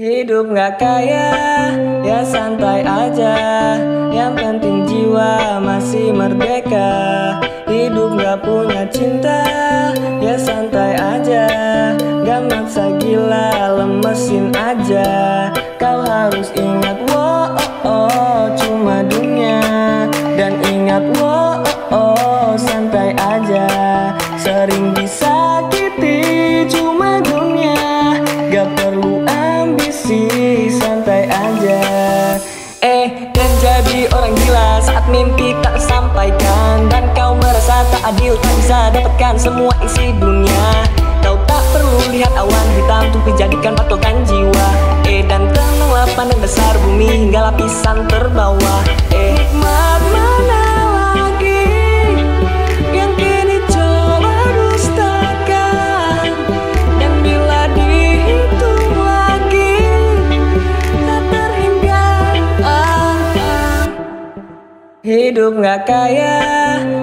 Hidup gak kaya, ya santai aja. Yang penting jiwa masih merdeka. Hidup gak punya cinta, ya santai aja. Gak maksa gila, lemesin aja. Kau harus ingat, wow, oh, oh, cuma dunia. Dan ingat, wow, oh, oh, santai aja. Sering disakiti, orang gila. Saat mimpi tak tersampaikan Dan kau merasa tak adil, tak bisa dapatkan semua isi dunia. Kau tak perlu lihat awan hitam untuk dijadikan patokan jiwa. Eh, dan tenanglah pandang dasar bumi hingga lapisan terbawah Hidup gak kaya,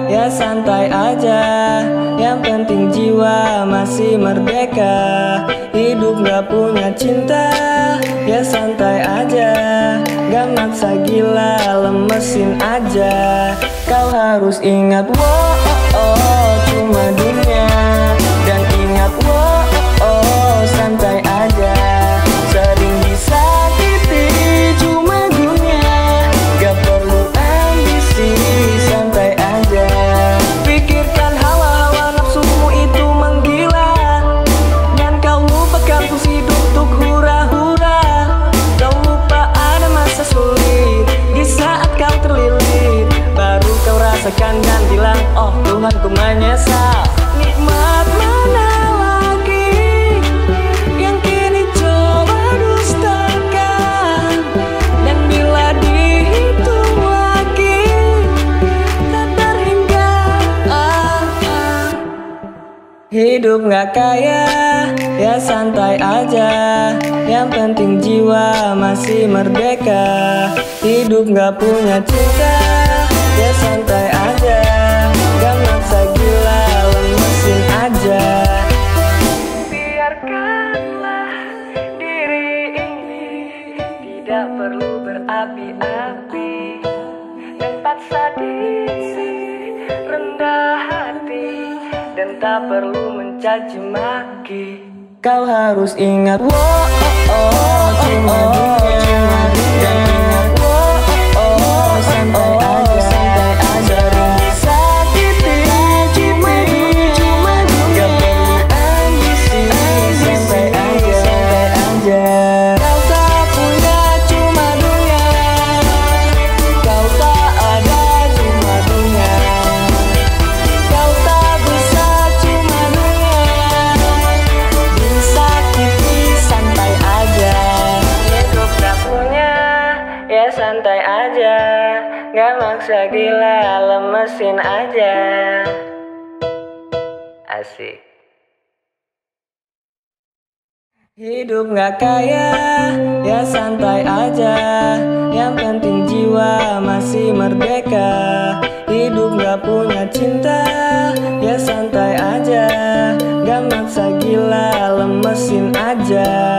ya santai aja. Yang penting jiwa masih merdeka. Hidup gak punya cinta, ya santai aja. Gak maksa gila, lemesin aja. Kau harus ingat, wow, oh, oh, Hidup gak kaya, ya santai aja. Yang penting jiwa masih merdeka. Hidup gak punya cinta, ya santai aja. Gak maksa gila, lemesin aja. Biarkanlah diri ini Tidak perlu berapi-api. Dan paksa diri rendah hati Dan tak perlu mencaci maki. Kau harus ingat Wow, oh, oh, aja. Gak maksa gila lemesin aja. Asik. Hidup gak kaya, ya santai aja. Yang penting jiwa masih merdeka. Hidup gak punya cinta, ya santai aja. Gak maksa gila, lemesin aja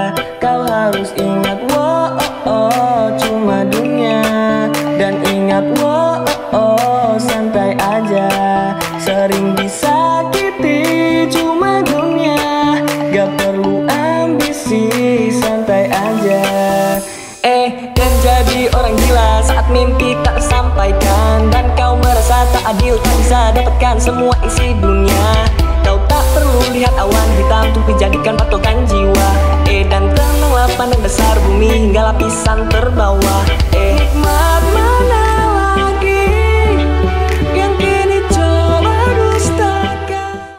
Sering disakiti, cuma dunia. Gak perlu ambisi, santai aja. Eh, dan jadi orang gila saat mimpi tak tersampaikan Dan kau merasa tak adil, tak bisa dapatkan semua isi dunia. Kau tak perlu lihat awan hitam untuk dijadikan patokan jiwa. Eh, dan tenanglah pandang dasar bumi hingga lapisan terbawah